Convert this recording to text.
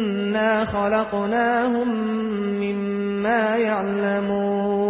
إنا خلقناهم مما يعلمون